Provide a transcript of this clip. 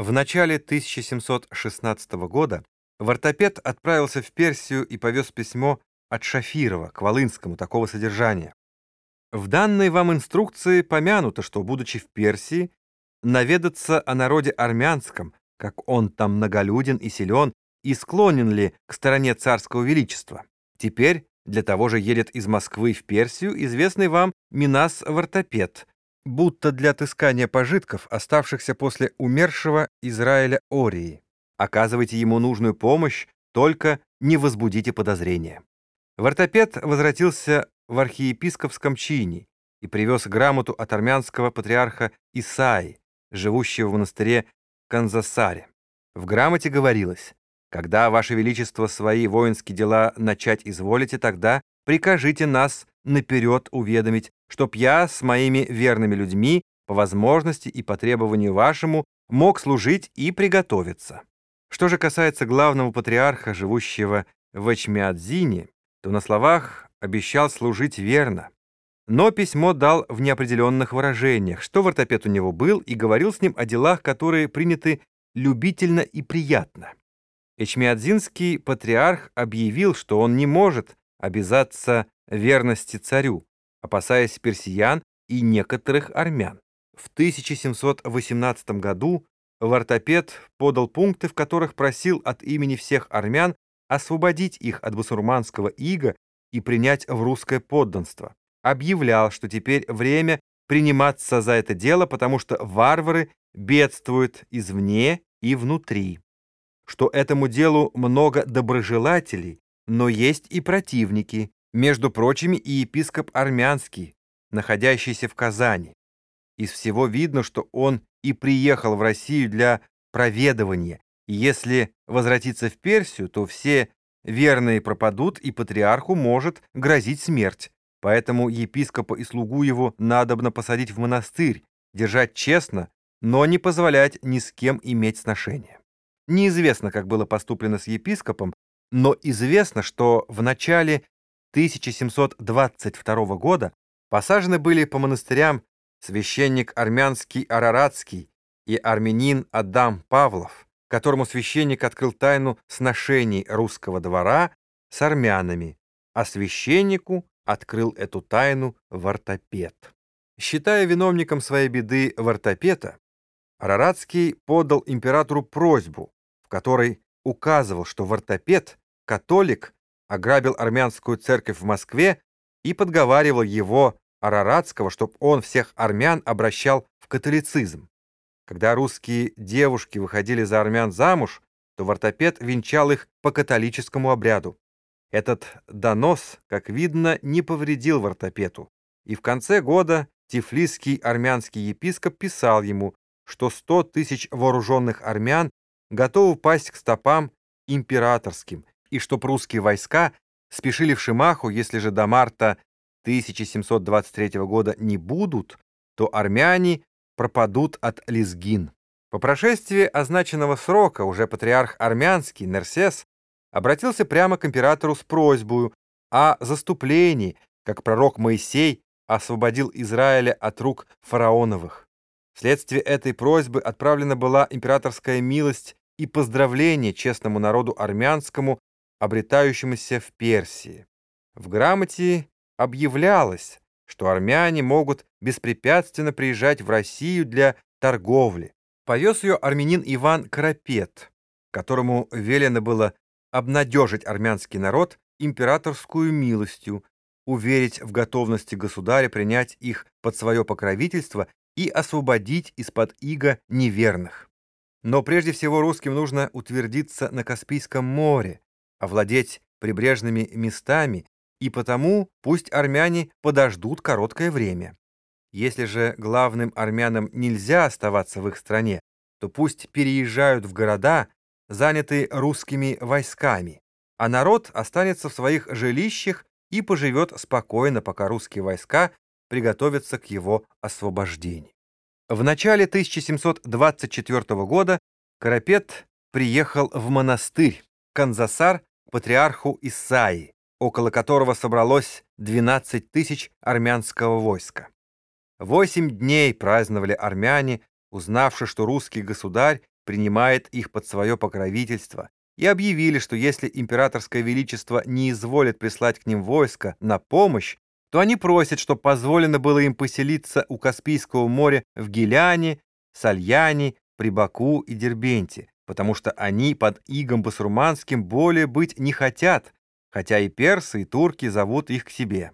В начале 1716 года Вартопед отправился в Персию и повез письмо от Шафирова к Волынскому такого содержания. В данной вам инструкции помянуто, что, будучи в Персии, наведаться о народе армянском, как он там многолюден и силен, и склонен ли к стороне царского величества. Теперь для того же едет из Москвы в Персию известный вам Минас Вартопед, будто для отыскания пожитков, оставшихся после умершего Израиля Ории. Оказывайте ему нужную помощь, только не возбудите подозрения. Вартопед возвратился в архиепископском чине и привез грамоту от армянского патриарха Исаи, живущего в монастыре Канзасаре. В грамоте говорилось, «Когда, Ваше Величество, свои воинские дела начать изволите, тогда прикажите нас наперед уведомить, чтоб я с моими верными людьми по возможности и по требованию вашему мог служить и приготовиться. Что же касается главного патриарха, живущего в Эчмиадзине, то на словах обещал служить верно. Но письмо дал в неопределенных выражениях, что вортопед у него был и говорил с ним о делах, которые приняты любительно и приятно. Эчмиадзинский патриарх объявил, что он не может обязаться верности царю, опасаясь персиян и некоторых армян. В 1718 году Вартопед подал пункты, в которых просил от имени всех армян освободить их от басурманского ига и принять в русское подданство. Объявлял, что теперь время приниматься за это дело, потому что варвары бедствуют извне и внутри. Что этому делу много доброжелателей, но есть и противники, между прочими и епископ армянский, находящийся в Казани. Из всего видно, что он и приехал в Россию для проведывания, и если возвратиться в Персию, то все верные пропадут, и патриарху может грозить смерть. Поэтому епископа и слугу его надобно посадить в монастырь, держать честно, но не позволять ни с кем иметь сношения. Неизвестно, как было поступлено с епископом, но известно, что в начале 1722 года посажены были по монастырям священник армянский Араратский и армянин Адам Павлов, которому священник открыл тайну сношений русского двора с армянами, а священнику открыл эту тайну Вартопед. Считая виновником своей беды Вартопета, Араратский подал императору просьбу, в которой указывал, что Вартопед, католик, ограбил армянскую церковь в Москве и подговаривал его, Араратского, чтобы он всех армян обращал в католицизм. Когда русские девушки выходили за армян замуж, то вартопед венчал их по католическому обряду. Этот донос, как видно, не повредил вартопету, и в конце года тифлисский армянский епископ писал ему, что сто тысяч вооруженных армян готовы пасть к стопам императорским, и чтоб русские войска спешили в Шимаху, если же до марта 1723 года не будут, то армяне пропадут от Лизгин. По прошествии означенного срока уже патриарх армянский Нерсес обратился прямо к императору с просьбой о заступлении, как пророк Моисей освободил Израиля от рук фараоновых. Вследствие этой просьбы отправлена была императорская милость и поздравление честному народу армянскому обретающемуся в Персии. В грамоте объявлялось, что армяне могут беспрепятственно приезжать в Россию для торговли. Повез ее армянин Иван Карапет, которому велено было обнадежить армянский народ императорскую милостью, уверить в готовности государя принять их под свое покровительство и освободить из-под иго неверных. Но прежде всего русским нужно утвердиться на Каспийском море, овладеть прибрежными местами, и потому пусть армяне подождут короткое время. Если же главным армянам нельзя оставаться в их стране, то пусть переезжают в города, занятые русскими войсками, а народ останется в своих жилищах и поживет спокойно, пока русские войска приготовятся к его освобождению. В начале 1724 года Карапет приехал в монастырь Канзасар патриарху Исаи, около которого собралось 12 тысяч армянского войска. Восемь дней праздновали армяне, узнавши, что русский государь принимает их под свое покровительство, и объявили, что если императорское величество не изволит прислать к ним войско на помощь, то они просят, чтобы позволено было им поселиться у Каспийского моря в Геляне, Сальяне, Прибаку и Дербенте, потому что они под игом басурманским более быть не хотят, хотя и персы, и турки зовут их к себе.